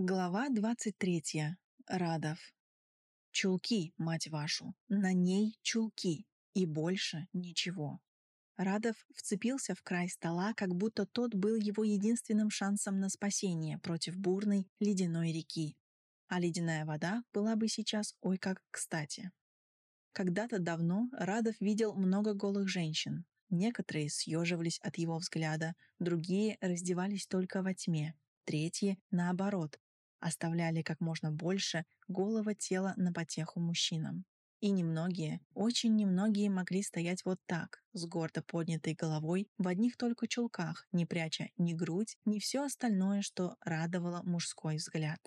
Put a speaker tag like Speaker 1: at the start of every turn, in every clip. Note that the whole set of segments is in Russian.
Speaker 1: Глава 23. Радов. Чулки, мать вашу, на ней чулки, и больше ничего. Радов вцепился в край стола, как будто тот был его единственным шансом на спасение против бурной ледяной реки. А ледяная вода была бы сейчас ой как кстати. Когда-то давно Радов видел много голых женщин. Некоторые съеживались от его взгляда, другие раздевались только во тьме, третьи, наоборот, оставляли как можно больше голого тела на потеху мужчинам. И немногие, очень немногие могли стоять вот так, с гордо поднятой головой, в одних только чулках, не пряча ни грудь, ни все остальное, что радовало мужской взгляд.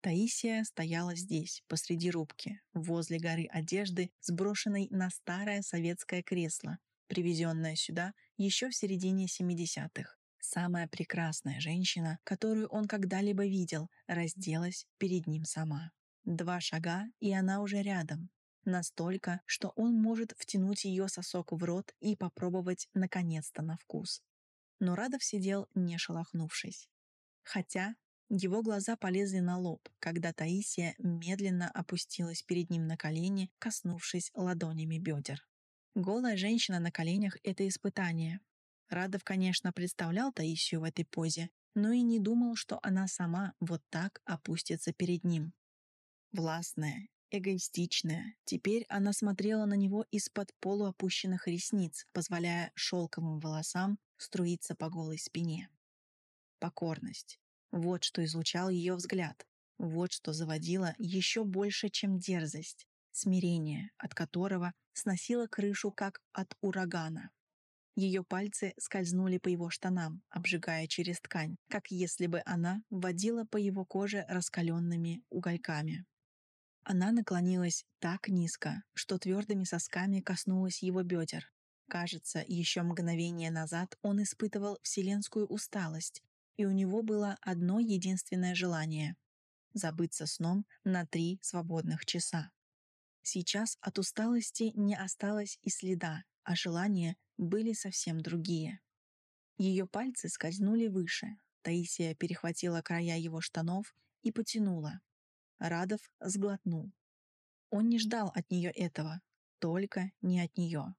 Speaker 1: Таисия стояла здесь, посреди рубки, возле горы одежды, сброшенной на старое советское кресло, привезенное сюда еще в середине 70-х. Самая прекрасная женщина, которую он когда-либо видел, разделась перед ним сама. Два шага, и она уже рядом. Настолько, что он может втянуть ее сосок в рот и попробовать наконец-то на вкус. Но Радов сидел, не шелохнувшись. Хотя его глаза полезли на лоб, когда Таисия медленно опустилась перед ним на колени, коснувшись ладонями бедер. Голая женщина на коленях — это испытание, Радов, конечно, представлял Таисию в этой позе, но и не думал, что она сама вот так опустится перед ним. Властная, эгоистичная, теперь она смотрела на него из-под полуопущенных ресниц, позволяя шелковым волосам струиться по голой спине. Покорность. Вот что излучал ее взгляд. Вот что заводило еще больше, чем дерзость. Смирение, от которого сносило крышу, как от урагана. Ее пальцы скользнули по его штанам, обжигая через ткань, как если бы она водила по его коже раскаленными угольками. Она наклонилась так низко, что твердыми сосками коснулась его бедер. Кажется, еще мгновение назад он испытывал вселенскую усталость, и у него было одно единственное желание — забыться сном на три свободных часа. Сейчас от усталости не осталось и следа, а желание были совсем другие. Ее пальцы скользнули выше. Таисия перехватила края его штанов и потянула. Радов сглотнул. Он не ждал от нее этого, только не от нее.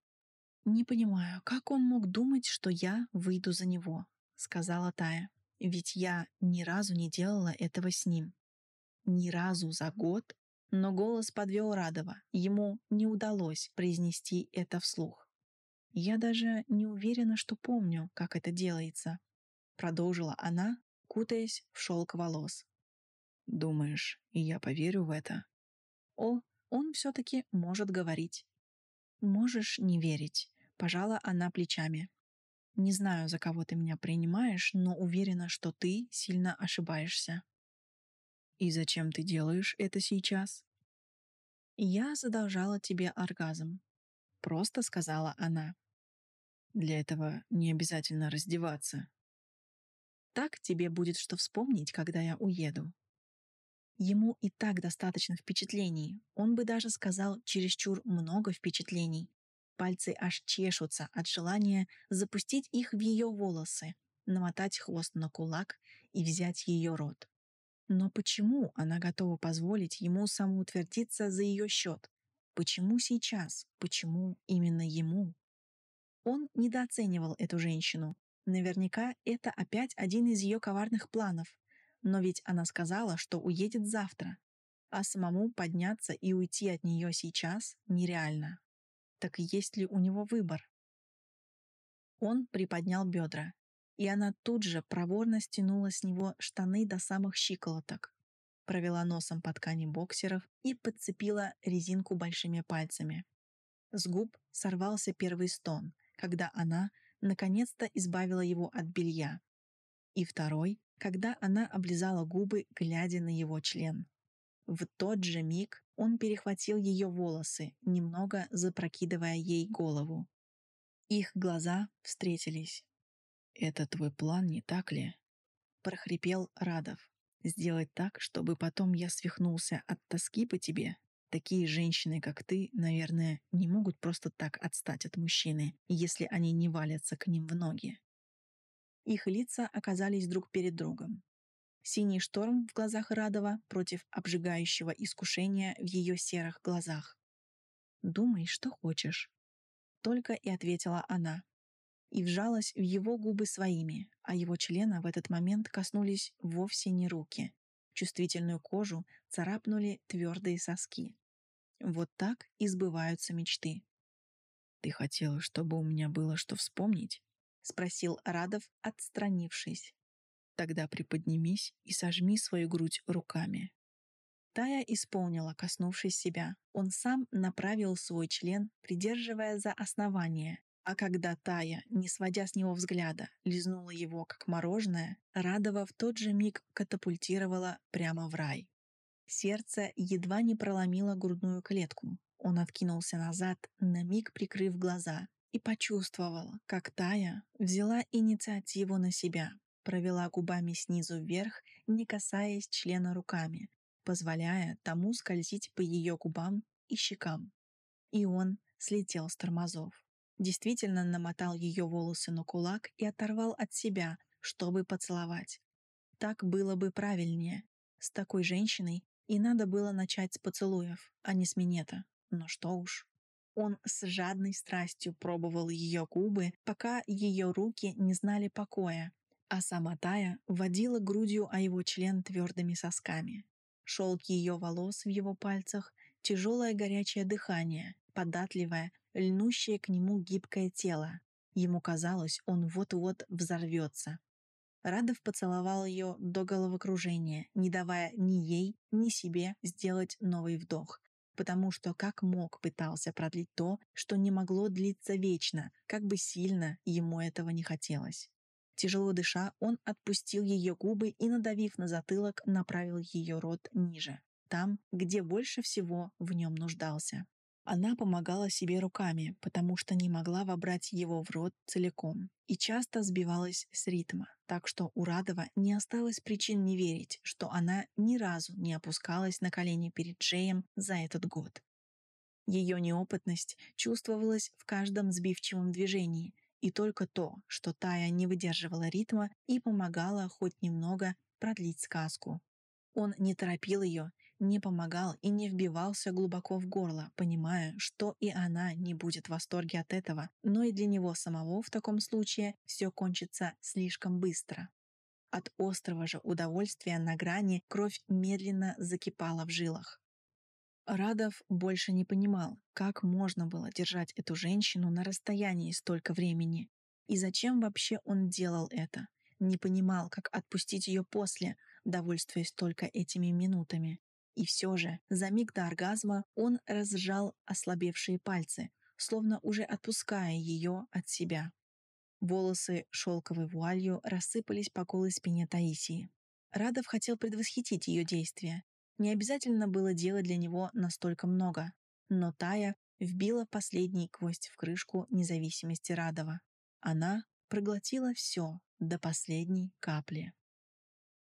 Speaker 1: «Не понимаю, как он мог думать, что я выйду за него?» — сказала Тая. «Ведь я ни разу не делала этого с ним. Ни разу за год?» Но голос подвел Радова. Ему не удалось произнести это вслух. Я даже не уверена, что помню, как это делается. Продолжила она, кутаясь в шелк волос. Думаешь, и я поверю в это? О, он все-таки может говорить. Можешь не верить. Пожала она плечами. Не знаю, за кого ты меня принимаешь, но уверена, что ты сильно ошибаешься. И зачем ты делаешь это сейчас? Я задолжала тебе оргазм. Просто сказала она. Для этого не обязательно раздеваться. Так тебе будет что вспомнить, когда я уеду. Ему и так достаточно впечатлений. Он бы даже сказал чересчур много впечатлений. Пальцы аж чешутся от желания запустить их в ее волосы, намотать хвост на кулак и взять ее рот. Но почему она готова позволить ему самоутвердиться за ее счет? Почему сейчас? Почему именно ему? Он недооценивал эту женщину. Наверняка это опять один из ее коварных планов. Но ведь она сказала, что уедет завтра. А самому подняться и уйти от нее сейчас нереально. Так есть ли у него выбор? Он приподнял бедра, и она тут же проворно стянула с него штаны до самых щиколоток провела носом по ткани боксеров и подцепила резинку большими пальцами. С губ сорвался первый стон, когда она наконец-то избавила его от белья. И второй, когда она облизала губы, глядя на его член. В тот же миг он перехватил ее волосы, немного запрокидывая ей голову. Их глаза встретились. «Это твой план, не так ли?» — прохрипел Радов. Сделать так, чтобы потом я свихнулся от тоски по тебе? Такие женщины, как ты, наверное, не могут просто так отстать от мужчины, если они не валятся к ним в ноги. Их лица оказались друг перед другом. Синий шторм в глазах Радова против обжигающего искушения в ее серых глазах. «Думай, что хочешь», — только и ответила она. И вжалась в его губы своими, а его члена в этот момент коснулись вовсе не руки. Чувствительную кожу царапнули твердые соски. Вот так и сбываются мечты. «Ты хотела, чтобы у меня было что вспомнить?» — спросил Радов, отстранившись. «Тогда приподнимись и сожми свою грудь руками». Тая исполнила, коснувшись себя. Он сам направил свой член, придерживая за основание. А когда Тая, не сводя с него взгляда, лизнула его как мороженое, Радова в тот же миг катапультировала прямо в рай. Сердце едва не проломило грудную клетку. Он откинулся назад, на миг прикрыв глаза, и почувствовал, как Тая взяла инициативу на себя, провела губами снизу вверх, не касаясь члена руками, позволяя тому скользить по ее губам и щекам. И он слетел с тормозов. Действительно намотал ее волосы на кулак и оторвал от себя, чтобы поцеловать. Так было бы правильнее. С такой женщиной и надо было начать с поцелуев, а не с минета. Но что уж. Он с жадной страстью пробовал ее губы, пока ее руки не знали покоя, а сама Тая водила грудью о его член твердыми сосками. Шелк ее волос в его пальцах, тяжелое горячее дыхание, податливое, льнущее к нему гибкое тело. Ему казалось, он вот-вот взорвется. Радов поцеловал ее до головокружения, не давая ни ей, ни себе сделать новый вдох, потому что как мог пытался продлить то, что не могло длиться вечно, как бы сильно ему этого не хотелось. Тяжело дыша, он отпустил ее губы и, надавив на затылок, направил ее рот ниже, там, где больше всего в нем нуждался. Она помогала себе руками, потому что не могла вобрать его в рот целиком и часто сбивалась с ритма, так что у Радова не осталось причин не верить, что она ни разу не опускалась на колени перед Джеем за этот год. Ее неопытность чувствовалась в каждом сбивчивом движении, и только то, что Тая не выдерживала ритма и помогала хоть немного продлить сказку. Он не торопил ее не помогал и не вбивался глубоко в горло, понимая, что и она не будет в восторге от этого, но и для него самого в таком случае все кончится слишком быстро. От острого же удовольствия на грани кровь медленно закипала в жилах. Радов больше не понимал, как можно было держать эту женщину на расстоянии столько времени. И зачем вообще он делал это? Не понимал, как отпустить ее после, довольствуясь только этими минутами. И все же, за миг до оргазма он разжал ослабевшие пальцы, словно уже отпуская ее от себя. Волосы шелковой вуалью рассыпались по голой спине Таисии. Радов хотел предвосхитить ее действия. Не обязательно было делать для него настолько много. Но Тая вбила последний гвоздь в крышку независимости Радова. Она проглотила все до последней капли.